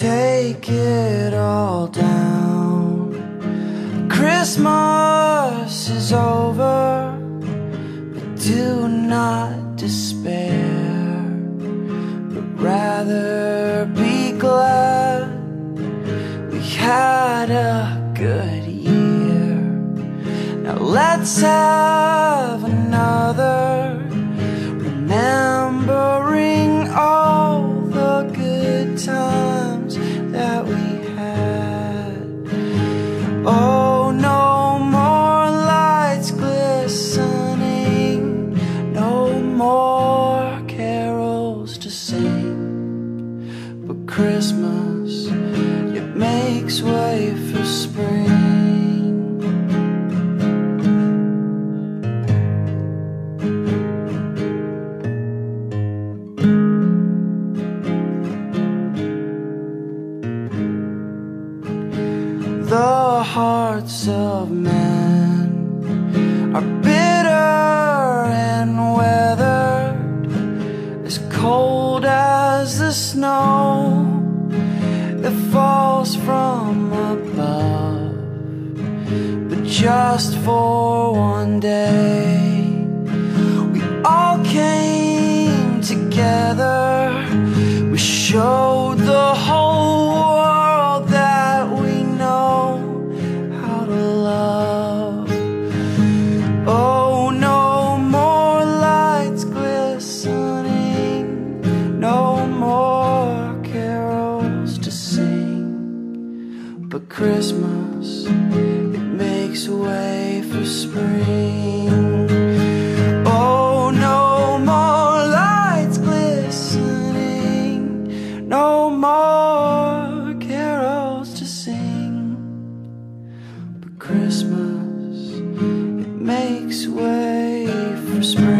take it all down. Christmas is over, but do not despair, but rather be glad we had a good year. Now let's have Christmas, it makes way for spring. The hearts of men are snow that falls from above. But just for one day, we all came together. But Christmas, it makes way for spring. Oh, no more lights glistening, no more carols to sing. But Christmas, it makes way for spring.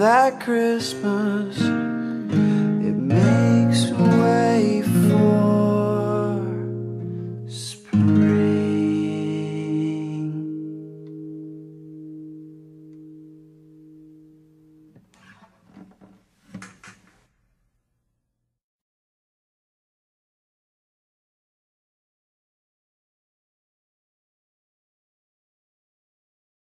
that Christmas.